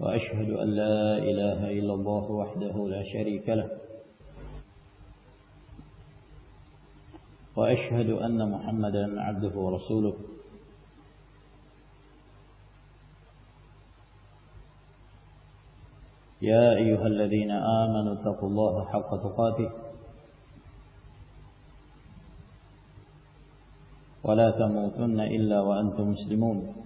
وأشهد أن لا إله إلا الله وحده لا شريك له وأشهد أن محمد عبده ورسوله يا أيها الذين آمنوا اتقوا الله حق تقاته ولا تموتن إلا وأنتم مسلمون وأشهد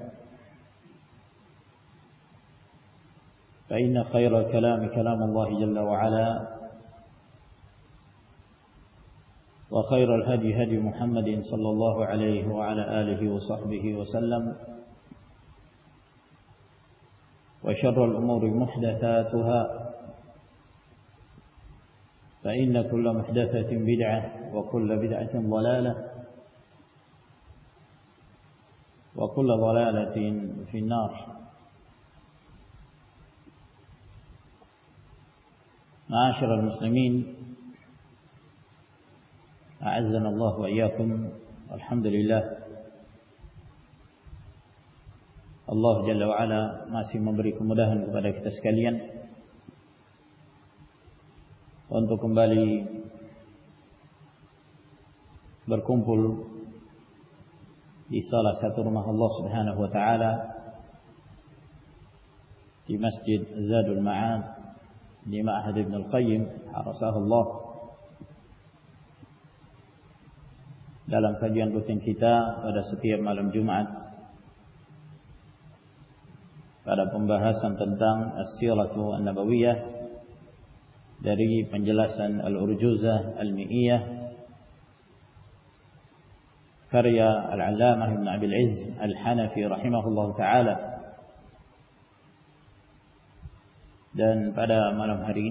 فإن خير الكلام كلام الله جل وعلا وخير الهدي هدي محمد صلى الله عليه وعلى آله وصحبه وسلم وشر الأمور محدثاتها فإن كل محدثة بدعة وكل بدعة ضلالة وكل ضلالة في النار معاشر المسلمين أعزنا مسلمین اللہ الحمد للہ اللہ ماسی ممبر کو مدح لهم بارے تسكليا وانتكم بالي بركمبل لصالة سترمه الله سبحانه وتعالى في مسجد زاد المعاد لما أحد ابن القيم حرسه الله dalam kajian rutin kita pada setiap malam Jumat pada pembahasan tentang As-Siratu An-Nabawiyah dari penjelasan Al-Urjuzah Al-Mi'iyah karya Al-Alamah Ibn Abil Izz Al-Hanafi rahimahullah ta'ala ببراپ مقدمے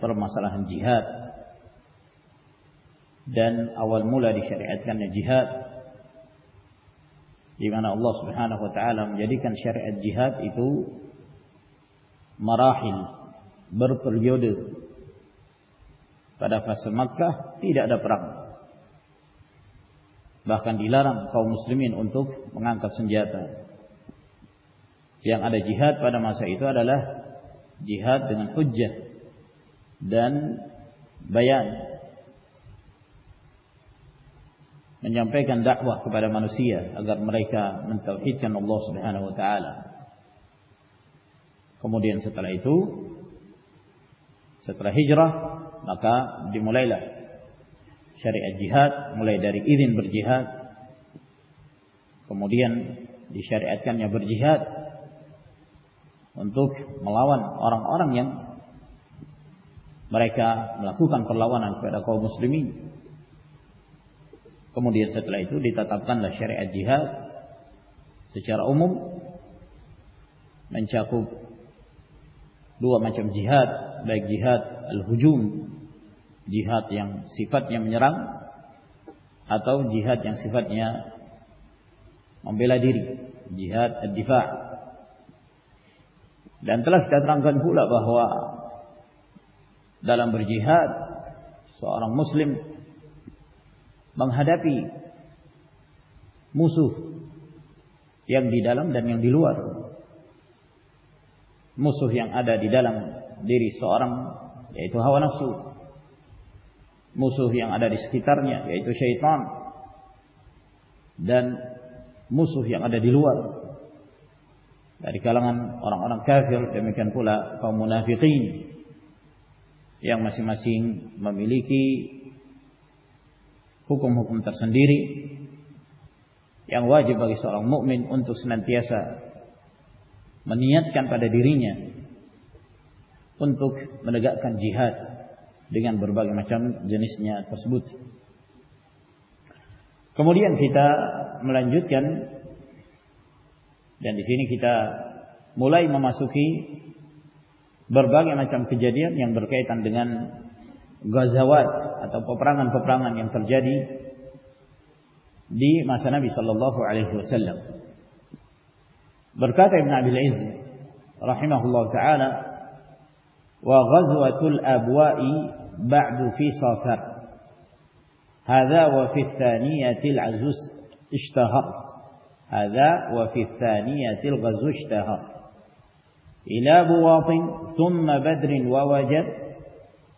پر مسا ہن جی ہر دن مول ادی شرح جیحاد جراہین انتخاب سمجھیا تھا جیہ پدم آسل جن بیا جمپے منسی ہے اگر مرئی کا نوس کموڈین ستر ہی ملائی لر ا جات ملائی داری عیدین برج کموڈین شر اچنیہ برجیحاد دکھ ملاون اور مرئی کا مسلم کمولی چلا تھا جیہاد سچر امرچہ خوب ڈوچم جیہاد بائیک جل ہات یا تو جیہاد یا سفت یاد جیہاد جنترام کا ہوا دلبر جیہاد سارم مسلم مہدی میڈل دن دِلور مسدل دور یہ ہوناسو مسو ہوں ادری سیتر شیتا مس دلو داری کلکن کلین یمسی مس میلی حکوم حکم ترسن ڈیری یا مو من ان پیاسا نیتیں دھیری ان تک گان جہاں برباگ اماچم جنس میں مسبوت کمڈین کتا مران جتن سینک مولائ ماما سوکھی برباگ اماچم کھجیات برقے کنگن غزوات atau peperangan-peperangan yang terjadi di masa Nabi sallallahu alaihi wasallam. Berkata Ibn Abi Al-Izz rahimahullah taala wa ghazwatul abwa'i ba'du fi safar. Hadza wa fi thaniyati al-azuz ishtahar. Hadza wa fi thaniyati al-ghazw ishtahar. إلى بواط ثم بدر ووجد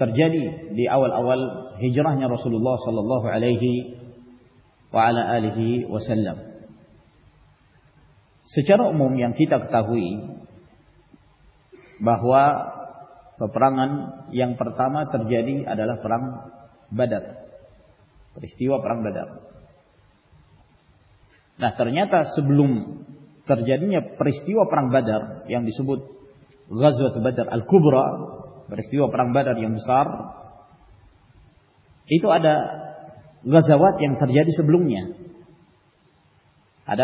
اول اول رسول اللہ صلی اللہ علیہ وسلم پر ہم سارا سواتی سبلانگن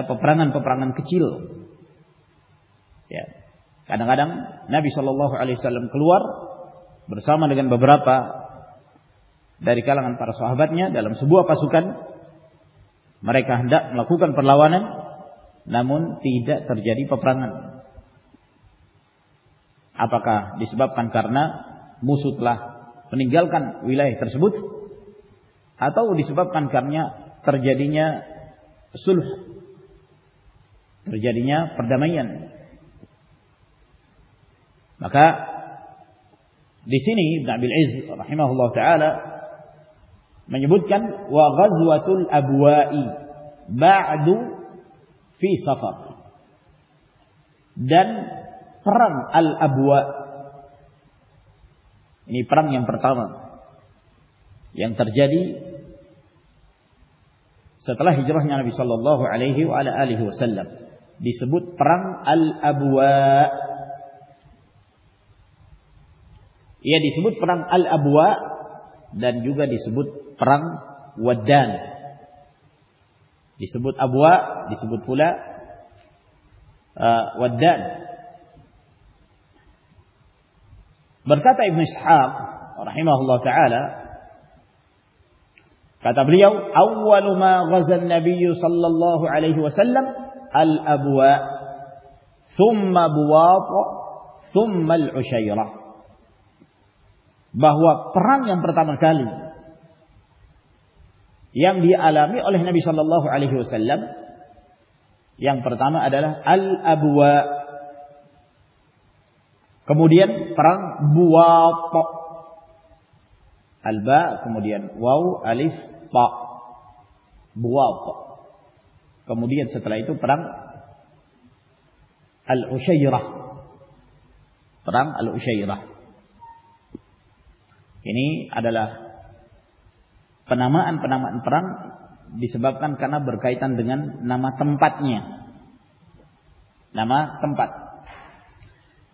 پپران کچل نہ بھی صلی اللہ علیہ السلام کلوار برسام گن ببراپا ڈریکا لگن پارس میں سبو آپ سوکن ماریکان دکو پلاوان نہ من تی درجاری پپرانگن آپ کا ڈسبر کرنی ترجری perang Al-Abwa. Ini perang yang pertama. Yang terjadi setelah hijrahnya Nabi sallallahu alaihi wa ala alihi wasallam disebut perang Al-Abwa. Ia disebut perang Al-Abwa dan juga disebut perang Waddan. Disebut Abwa, disebut pula uh, Waddan. صحاب اللہ علیہ بہوا پر علامی علیہ نبی صلی اللہ علیہ وسلم M پرتام elbow کموڈی سلائی برقائی تند تماج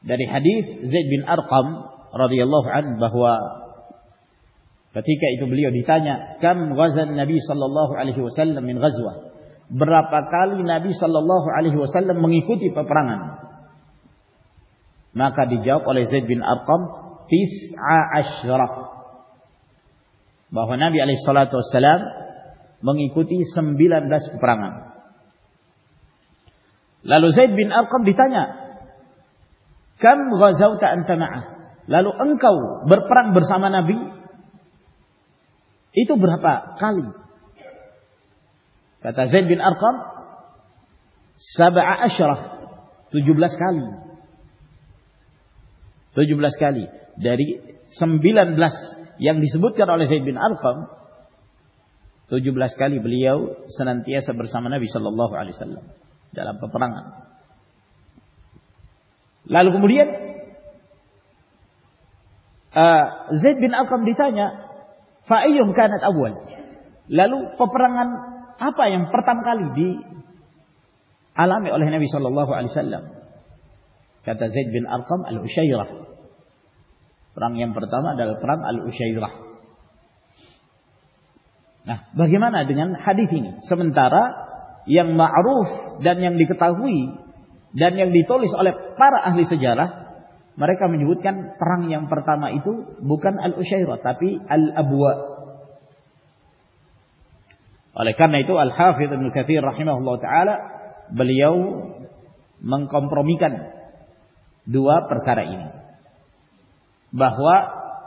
dari hadis Zaid bin Arqam radhiyallahu an bahwa ketika itu beliau ditanya kam ghazan nabi sallallahu alaihi wasallam min ghazwa berapa kali nabi sallallahu alaihi wasallam mengikuti peperangan maka dijawab oleh Zaid bin Arqam tis'a asyra bahwa nabi alaihi salatu wasallam mengikuti 19 peperangan lalu Zaid bin Arqam ditanya Lalu برپرانگا Manali صلی اللہ علیہ وسلم لالو کو بڑھیا زن آرکم دکان لالو پپران آپ پرتام کال آلام زن آرکم آلو اسم پتماپرام آلو اس بھگی مان ہن سمن تارا یعن آروس دن کا جن پارس مارے کم کیا اللہ کمپروم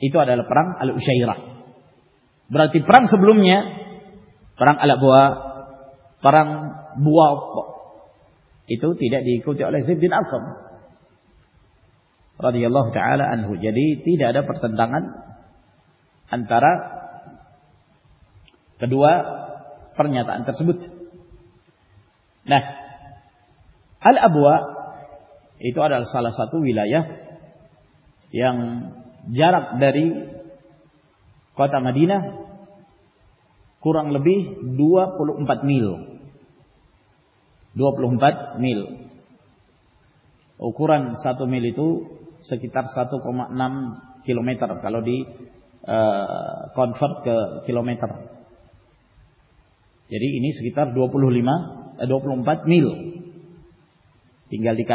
بلوم سے الگ ابوا یہ تو جب دری مدی نا خورن لوگ ساتو میلو سکیتار ساتو کو نام کلومیٹر دول تین گلتی کا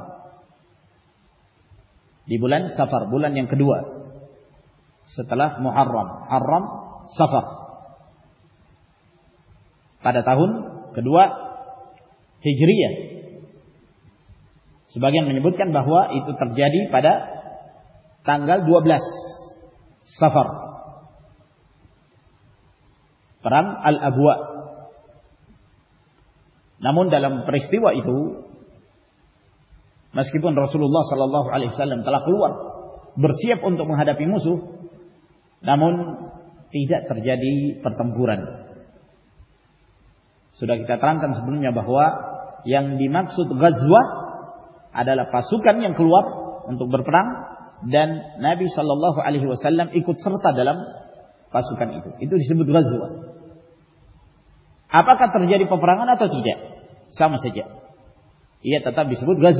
سفر بولن سفر پہ تہون بہو تب جی پن سفر نمند پرستی و رسم برشی محدود پسبت آپ کا سمسبت گز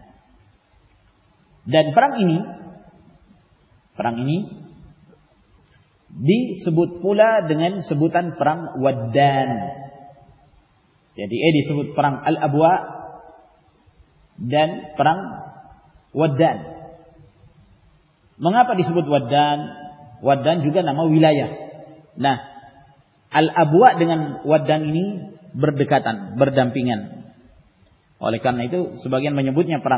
دن پنگ پولا ماںپی سبت ون ودن جگہ ناما وی البو دن بردا تن دن پیما بوتھے پر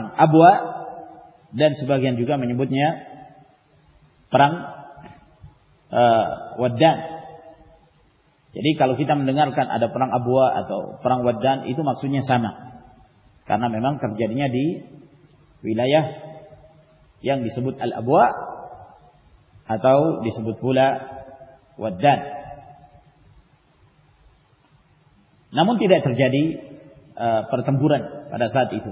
دن سبھی جگہ من بوجھ نہیں پرلوکی تمام ڈگار وادن یہ تو اس میں کارنا میم کربادی ویلیا یعن ابوا ہتوت پھولا ودانی پرتھم پورن سا تیو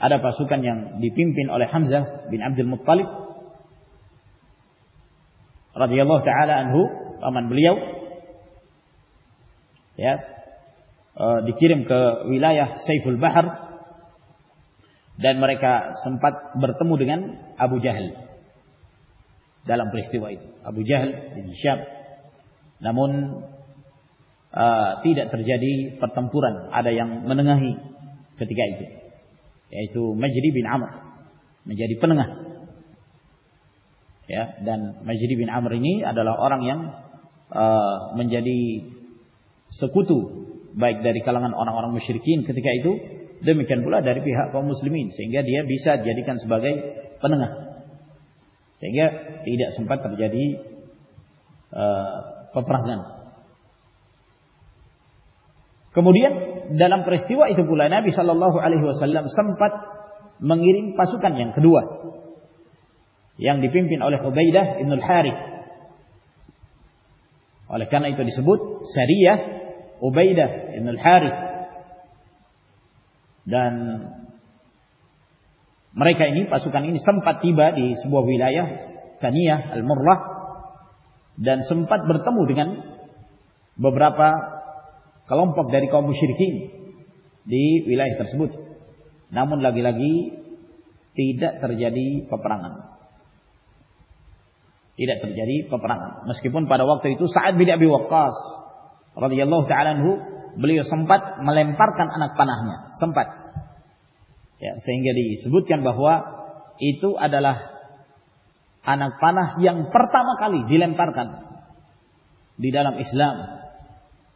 ada pasukan yang dipimpin oleh Hamzah bin Abdul Muttalib radhiyallahu taala anhu paman beliau ya dikirim ke wilayah Saiful Bahr dan mereka sempat bertemu dengan Abu Jahal dalam peristiwa itu Abu Jahal bin Syab namun uh, tidak terjadi pertempuran ada yang menengahi ketika itu مجھے مجھے پنگا دین مجھری بھی آم ریئی آرانجری سکوتو bike داری کا لنگان اور شرکین کتنے کے بلا داری بھی مسلم دیا داری بگنگا سمپر پپر کموڈیا پر لو علی وسلم سمپت منگیرین پاسکانیاں کھلو یا پن پین الیکٹ ساری اب ہوں دین مریک سمپت پیبھی لیا کن الن سمپتر تم اُدھر گان برپ بہوا مالیم پارکن اسلام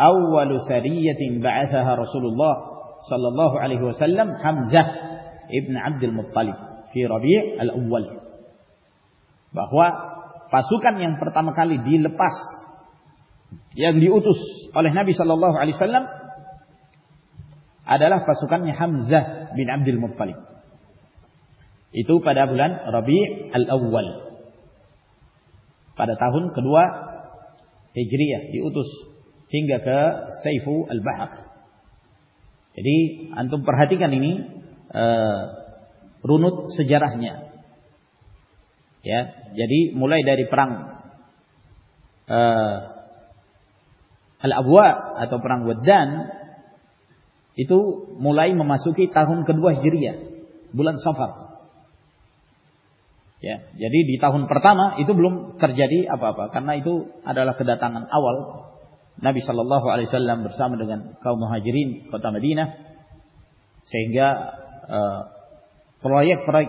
اول سرية بعثها رسول الله صلى الله عليه وسلم حمزة ابن عبد المطلب في ربيع الأول bahwa pasukan yang pertama kali dilepas yang diutus oleh Nabi sallallahu alaihi wasallam adalah pasukannya Hamzah bin Abdul Muttalib. Itu pada bulan Rabi' al-Awwal. Pada tahun kedua Hijriah diutus نہیںر مول پرائی مماسکی تاہون کدو بولن سبھی ناجری اب آپ کرنا تاغن اوال نبی صا اللہ علیہ سلام برسا من مہاجرین پتا مدینہ سنگا پتابر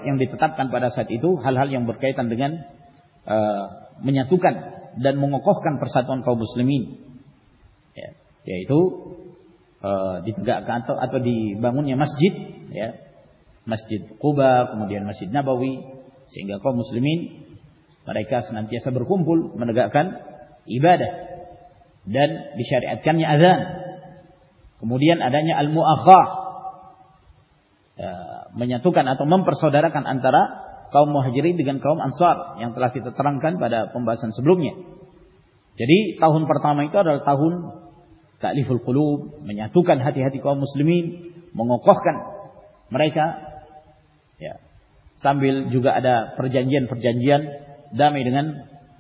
ہال حال یہاں برقئے کنڈنیا کو مسلم مسجد مسجد کو مسجد نہ بوی سینگیا کو مسلمن برائی کا سنتی سب کو دنوڈیا ادھا الم آخوا میتوم پرسا درتراؤ مہجرین پمبا سن سب جی تاہون پرتام تاہون کا لوگ میم آپ ہاتی ہاتی کو مسلمن مو کوخل جگا ادا فرجنجی دم اڑن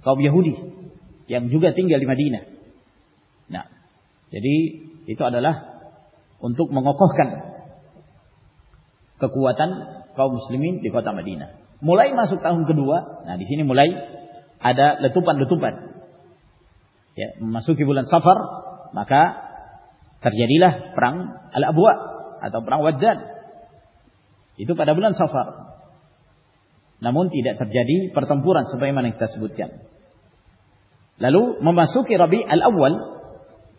کاؤ یہدیم جھگا تنگیں انط منگوا تنسلیمین دیکھو تم مولائن کو مولائی پان لو پانچ بولن سفر یہ تو بولن سفر نمونتی لالو مما سو کے ربھی اللہ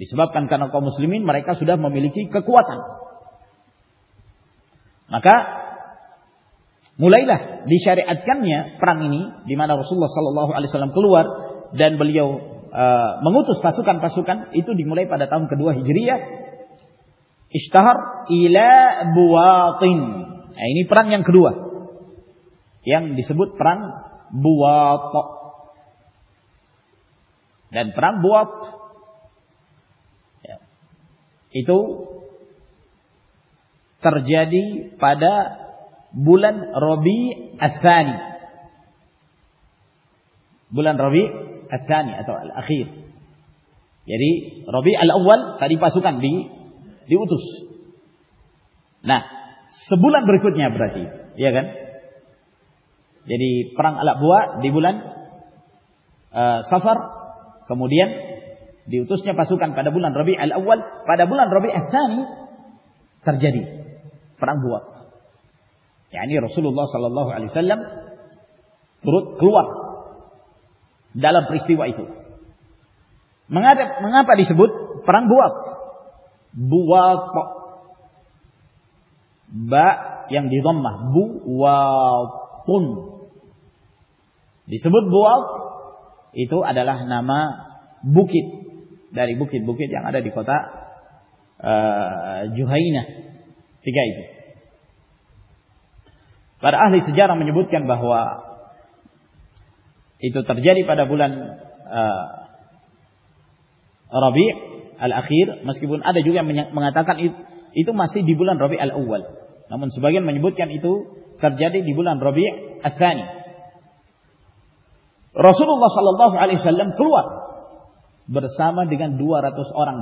نک مسلم کی پرانس اللہ ربانی بولن ربی اصانی ربی السوت نہ سفر کموڈی ربھی ڈبو ربھی سرجری پرسل پر تو اللہ نام بوکیت ڈائریک بوکھی بکھی کتا ٹھیک ہے جمع مجبوت کیا بہوا یہ تو ترجیح پاربول ربکر مسکیب آدھا جو ماسک دیبلان ربی الباگین منجبت کیا ترجادی ربی اخرانی رسول اللہ صلی اللہ علیہ کھلوا تو اور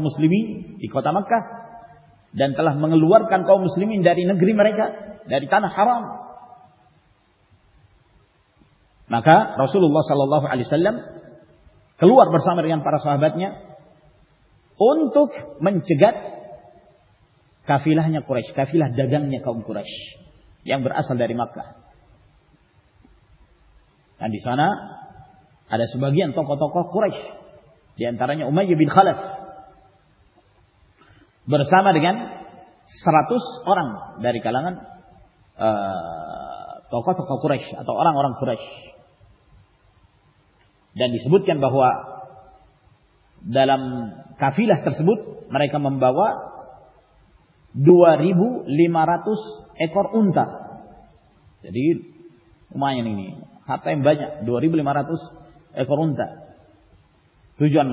مسلم جن کا منگلوار کا مسلمی نری مرک رسول صلی اللہ علیہ اللہ چلو آدھار گان پارا سو تو لہافی لہا ڈگن کو میں خالص برسا میں گانے سراطس اورن داری کا ل بہوا دلم کا ماراتس ایکنٹا تجوان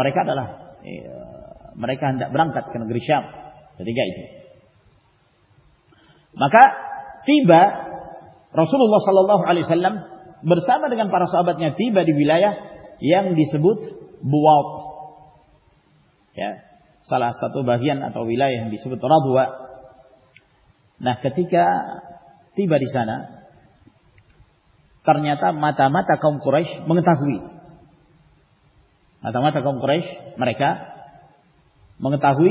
مریک رس اللہ صلی اللہ علیہ مرے کا منگتا ہوئی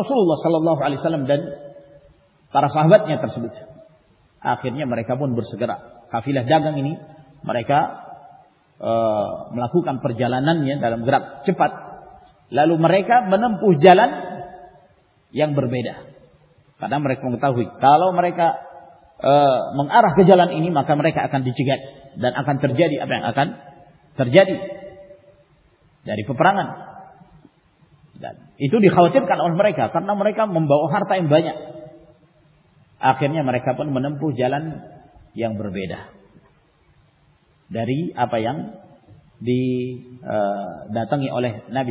رسول اللہ صلی اللہ علیہ صاحب آخریا مرکن برس گرا کافی لہٰذا گی مرکا لاکھ چپت لالو مرک بنم پوجال یانگ بربے کارتا مرکار جلان ترجاری ترجاری داری کو پرانا چل مرکر کا ہر تک بعد آخر نے مرکن بو جلن یعن بربے داری اپن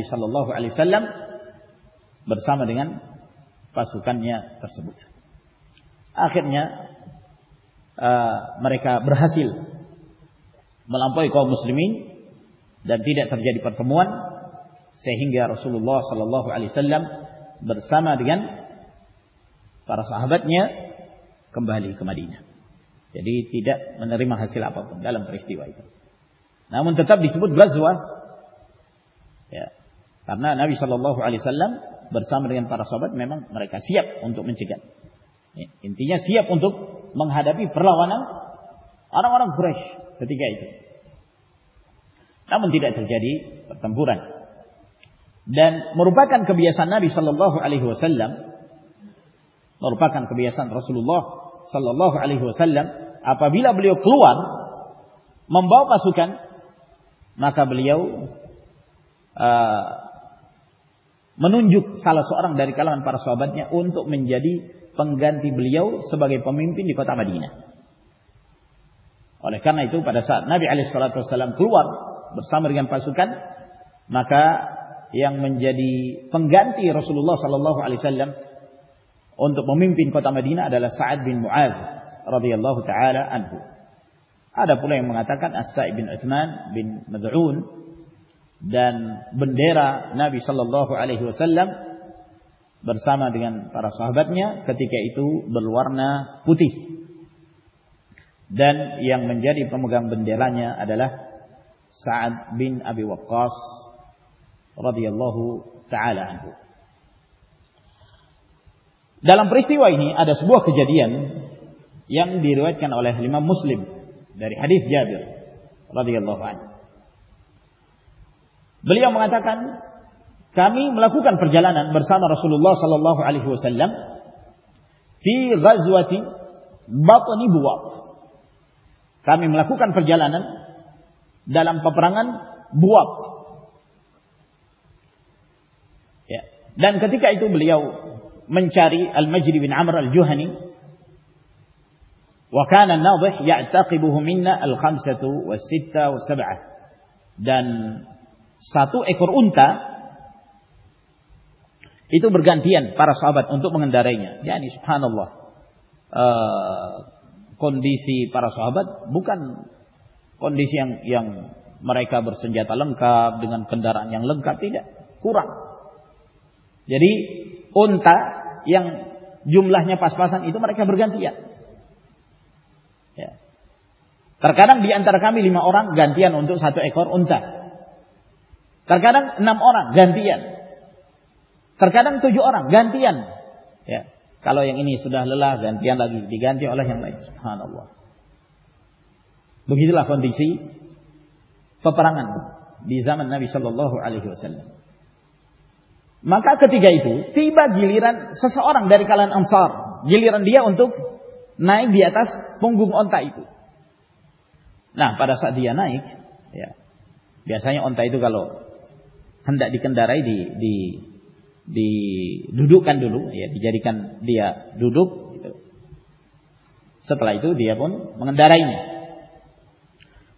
سا برسا مدد پاسوکان آخر نے مرک برحا مطلب مسلم تب جسمان سی ہنگیا رسول اللہ سلام برسا مادن kembali ke Madinah. Jadi tidak menerima hasil apapun dalam peristiwa itu. Namun tetap disebut Ghazwa. Ya. Karena Nabi Shallallahu alaihi wasallam bersama dengan para sahabat memang mereka siap untuk mencegat. Ya. Intinya siap untuk menghadapi perlawanan orang-orang Quraisy ketika itu. Namun tidak terjadi pertempuran. Dan merupakan kebiasaan Nabi Shallallahu alaihi wasallam merupakan kebiasaan Rasulullah صحلی وسلم بلی کلوان ممباؤ پاسو مکا blue منجھ سالس اور پنگانتی blue سب کا سلام کلوان پاسوانی پنگانتی رسول untuk memimpin kota Madinah adalah Sa'ad bin Mu'az radhiyallahu taala anhu. Ada pula yang mengatakan As-Sa'id bin Utsman bin Mad'un dan bendera Nabi sallallahu alaihi wasallam bersama dengan para sahabatnya ketika itu berwarna putih. Dan yang menjadi pemegang benderanya adalah Sa'ad bin Abi Waqqas radhiyallahu taala anhu. Dalam peristiwa ini ada sebuah kejadian yang diriwayatkan oleh lima muslim dari hadis Jabir radhiyallahu anhu. Beliau mengatakan, kami melakukan perjalanan bersama Rasulullah sallallahu alaihi wasallam fi ghazwati Batni Buwaq. Kami melakukan perjalanan dalam peperangan Buwaq. Ya. Dan ketika itu beliau منچاری المجری بن عمر الجوہنی وكان الناضح يعتقبه منا الخمسة والستة والسبعة dan satu ekor unta itu bergantian para sahabat untuk mengendarainya yakni subhanallah uh, kondisi para sahabat bukan kondisi yang yang mereka bersenjata lengkap dengan kendaraan yang lengkap tidak kurang jadi انتا یا پچو سنگنت کرکان کا رام گنت انچو ایک اور انکارن گنت کر گانت لا گنتان بگی دلہ کوئی پپرا منسا منہ لوگ سن لینا ماں کا کئی تو تی بار جیل سسا رلیہ ان تک نائ دیا پنگو انتہائی دیا نائک ہاندہ دی درائی دی جڑی سپلائی دے دار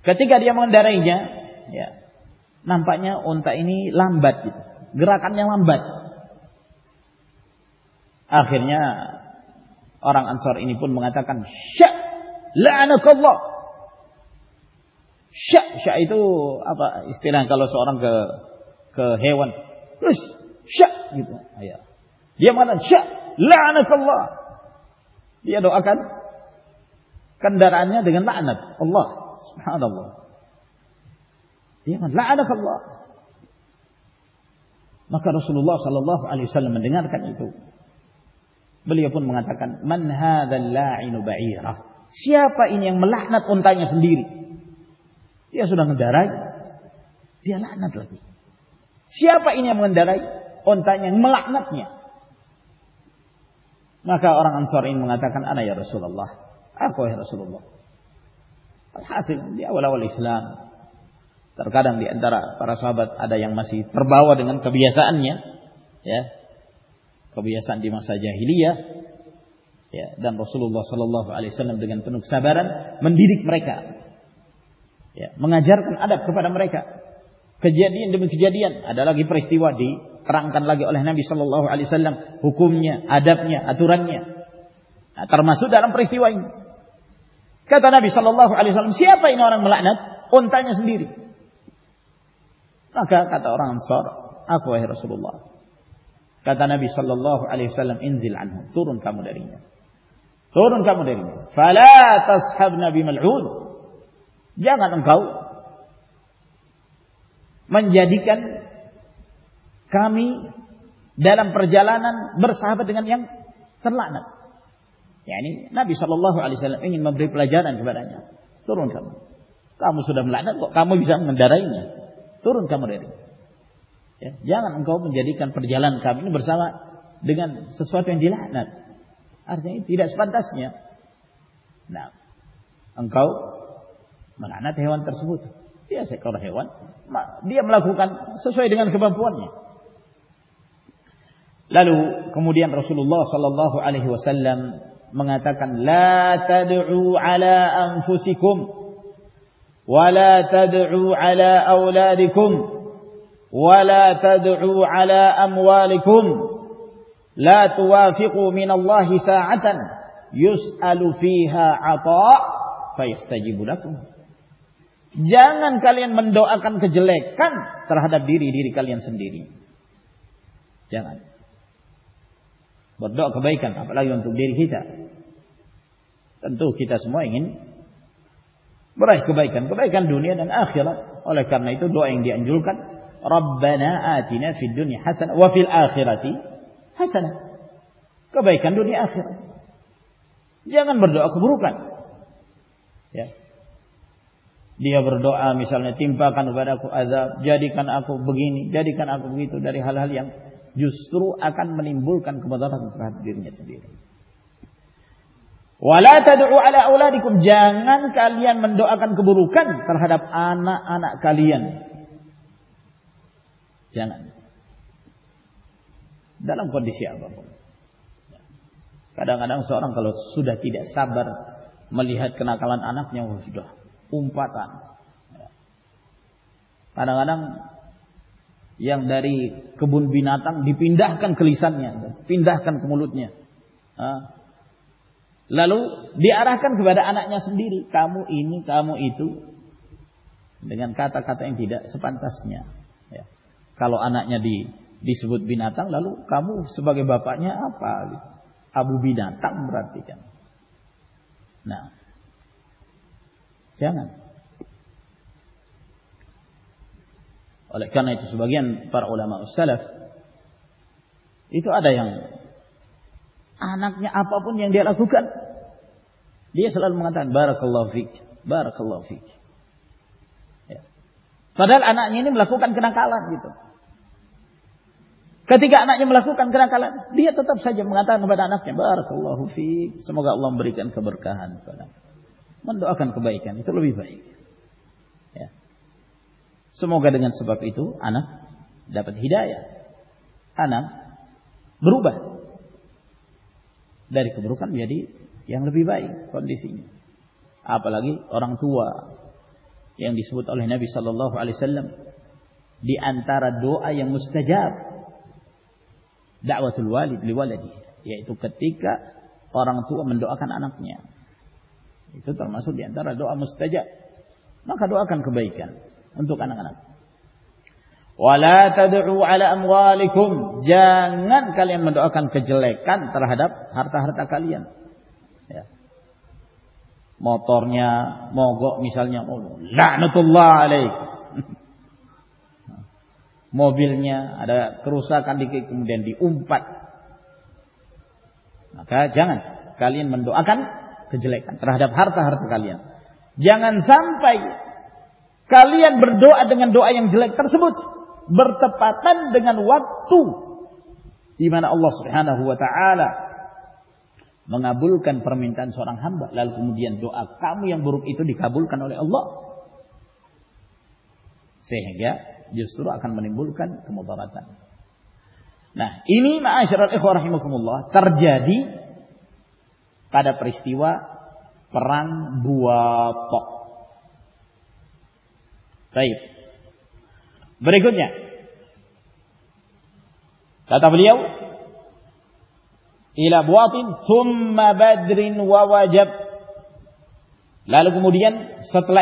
کتک بن درائی نام پہ انتہائی لمبات گرا کر بھائی آخری اور پل بنائی تو اسرہل اور مقرسول اللہ سلوسلم تو بلی اپن مناتی سیا پہ دیر ان کا سور ان تاکہ آئی رسو اللہ آ کوئی ہے رسو اللہ ولاسلام آدی ماسی پر با ہوا دن کبھی کبھی سنسلی دن روسل اللہ سل سلم دن بنانے مناز آداب خبر خیا اندیئن آداب پریستیوادی نبی صلح سلام ہکوم نے آداب نے آتور علی سلام چی بائی نو لیں کنٹائن سن رسول اللہ کا نبی صلی اللہ علیہ میرے ڈرم پر جلان صاحب یعنی نبی صلی اللہ علیہ پر جنگ کا ڈرائی گا ترون کمرے دل پانچ اوا نا سب سے لالو کموڈین رسول اللہ وسلام ولا تدعوا على أولادكم ولا تدعوا على أموالكم لا توافقوا من الله ساعة يسأل فيها عطاء فيستجب لكم Jangan kalian mendoakan kejelekan terhadap diri diri kalian sendiri. Jangan. Berdoa kebaikan apalagi untuk diri kita. Tentu kita semua ingin برائے آتی بردو تینپا جاری بگینی جاری حال جس سروس اولا اولا جان کا مندر آنا کالین دل کو دسان سرم کا سات دار ملک آنا پومپاٹ کارنانے کو پنڈا کالس پنڈا کر ملوت میں لالو دینی کامو اتوان کاپاسیا کا کلو ان دیبت بھی تم لالو کمو سب آب بھی تمام دے آپ جنگیا بنگاتا بار سر آنا لکھو گان کا کتکا اکم لکو تو برقن کو بائیو لوگ بھائی سمو گا لنگا تو داری کو بھر یہاں ربھی بھائی کب لس آپ لگی اور اورنگوا یہ سب نبی صلی اللہ علیہ سلام دی ان تا روس کا جب دا لوا لو لے تو کتک اور اور مسکاج نہ خدوق بائی کیا اندوان جنگ کلین منڈو خجلے ہرتا ہر مر گسال ملیں کروسا کم ڈنڈی امپا جان کلین مندوق کھجلب ہرتا ہر جنگ سمپل برڈو bertepatan dengan waktu di mana Allah Subhanahu wa taala mengabulkan permintaan seorang hamba lalu kemudian doa kamu yang buruk itu dikabulkan oleh Allah sehingga justru akan menimbulkan kemudaratan. Nah, ini ma'asyiral ikhwah rahimakumullah terjadi pada peristiwa perang Buwatok. Baik. بری گزا بلی لال کم سائنر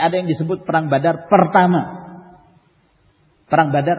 اد English بر بدر پڑتا پردر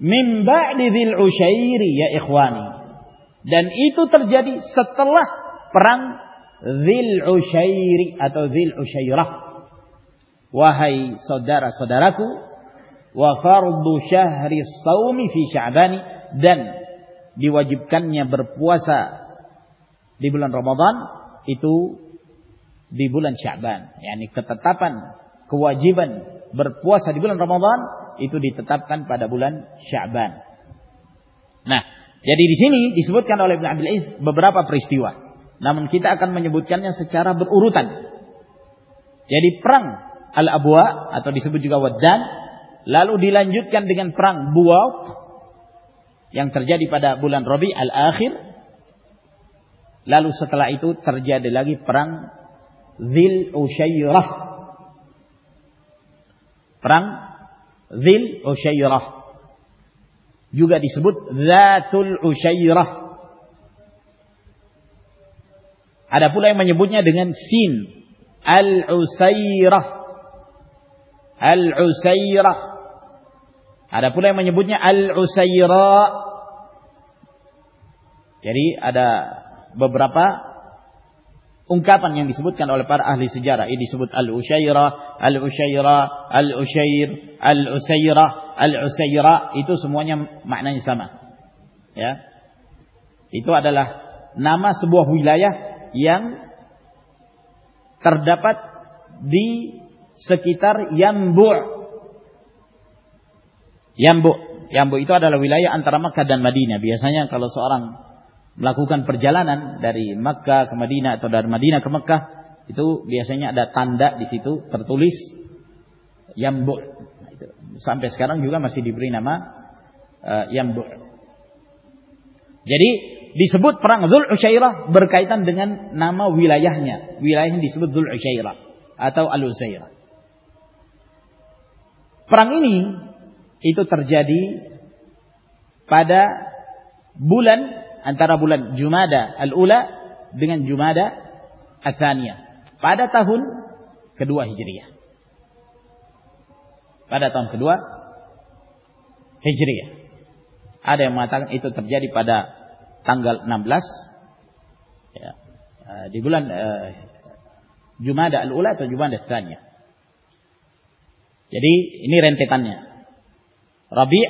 شاہ جی بولن رموبان شاہ یعنی جیبن برپو سا رموبان لال جی لالو ستلا بجن سین پل كری ببرپ اون کا پنگتر الشیر الو سو متوڈ نام لا یمر بو آدل انتر مدد لاک ڈ مک مددی نو در مدی نکاوس نام بولی دس برقائی تنگ نام دیلے اتو آلوشیب پر تورجا بولنگا گلسول ربیر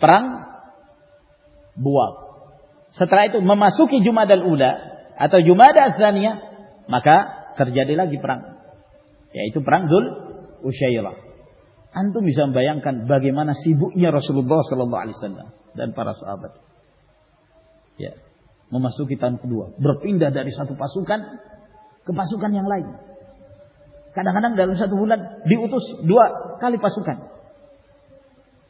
پر بوا سترائے مماسو کی جما دل اولا جما دیا جی لان یہ تو مماسواتی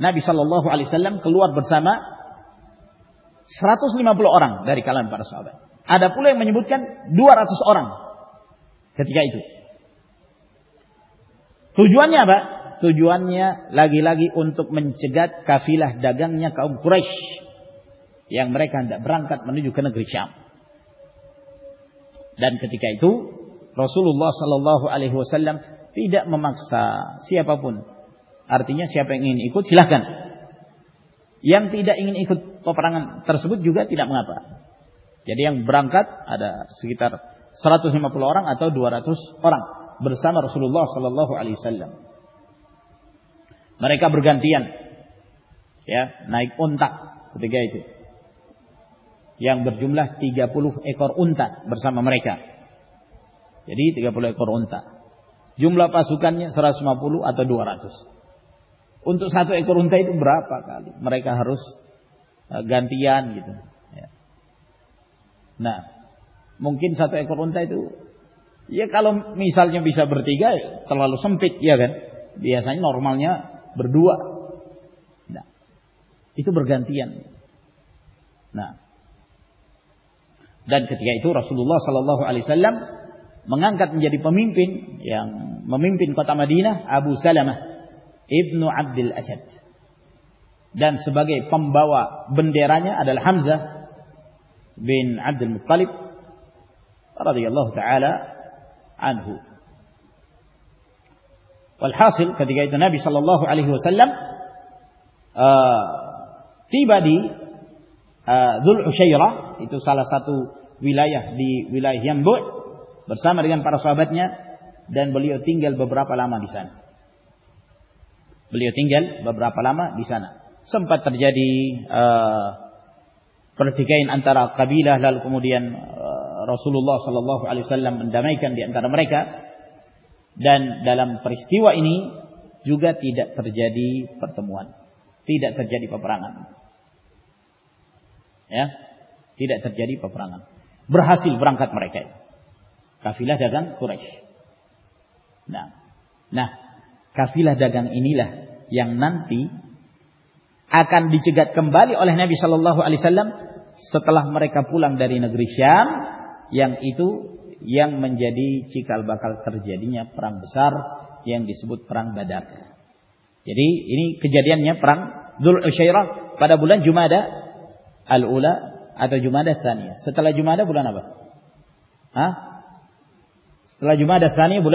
Nabi sallallahu alaihi wasallam keluar bersama 150 orang dari kalangan para sahabat. Ada pula yang menyebutkan 200 orang ketika itu. Tujuannya apa? Tujuannya lagi-lagi untuk mencegat kafilah dagangnya kaum Quraisy yang mereka hendak berangkat menuju ke negeri Syam. Dan ketika itu Rasulullah sallallahu alaihi wasallam tidak memaksa siapapun تیسلاً جگا تیار برانکارت ڈوار آس ان تو ساتوئیں برا مرکار ممکن ساتو کرتی ہے منگان کر ممنگ پن کو دینا سالم ہے ibn Abd al Asad dan sebagai pembawa benderanya adalah Hamzah bin Abdul Muttalib radhiyallahu taala anhu. Walhasil ketika itu Nabi sallallahu alaihi wasallam tiba di Dzul Usyairah itu salah satu wilayah di wilayah Yambu' bersama dengan para sahabatnya dan beliau tinggal beberapa lama di sana. beliau tinggal beberapa lama di sana. Sempat terjadi uh, pertikaian antara kabilah lalu kemudian uh, Rasulullah sallallahu alaihi wasallam mendamaikan di antara mereka dan dalam peristiwa ini juga tidak terjadi pertemuan, tidak terjadi peperangan. Ya, tidak terjadi peperangan. Berhasil berangkat mereka. Kafilah dagang Quraisy. Nah, nah kafilah dagang inilah جلو جانا جما د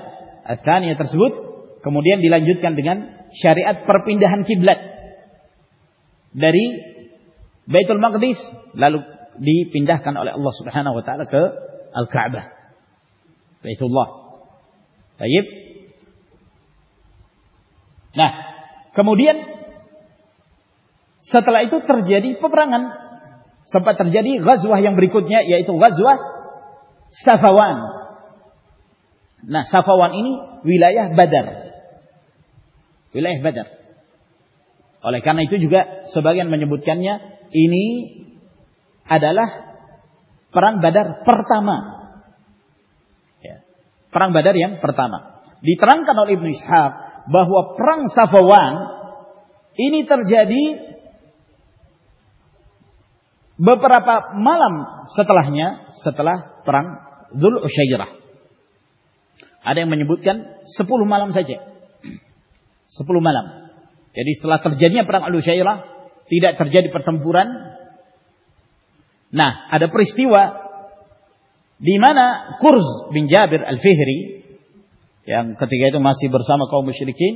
پہ blood لو کموڈین سفاانا ترن کا نو سافا جی متلا ستلا پر آدھے مجبور سپول سپلمیاں مشرقین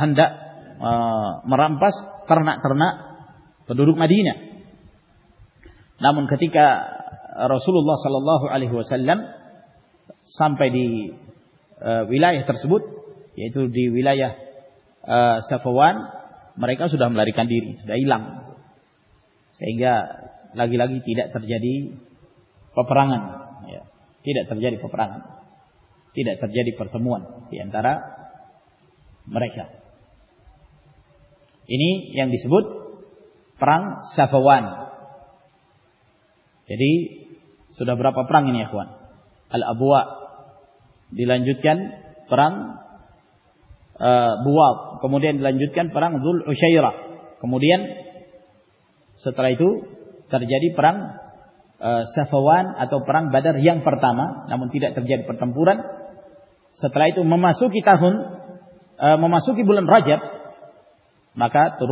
ہند مرام پسنا ترنا درکم مدی نہ نامن خطا رسول اللہ صلی اللہ علیہ وسلم ترسبت ویکاسم لری کان دا لاگی ترجاری پر ابو دیلنجو پر لنجوت پرانگ کموڈین سترائیٹو سرجری پرانگر پرتاما پورن سترائٹو مما سو کی تاخن مما سکی بولن رجب مقاصد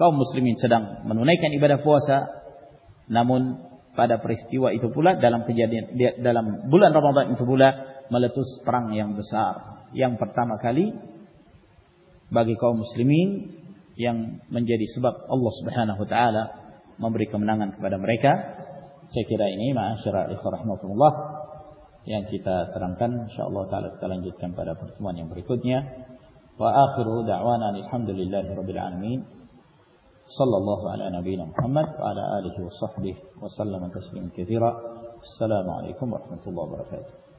سر من با پوسا نامون پا پر صلى الله على نبينا محمد وعلى آله وصحبه وسلم تسليم كثيرا السلام عليكم ورحمة الله وبركاته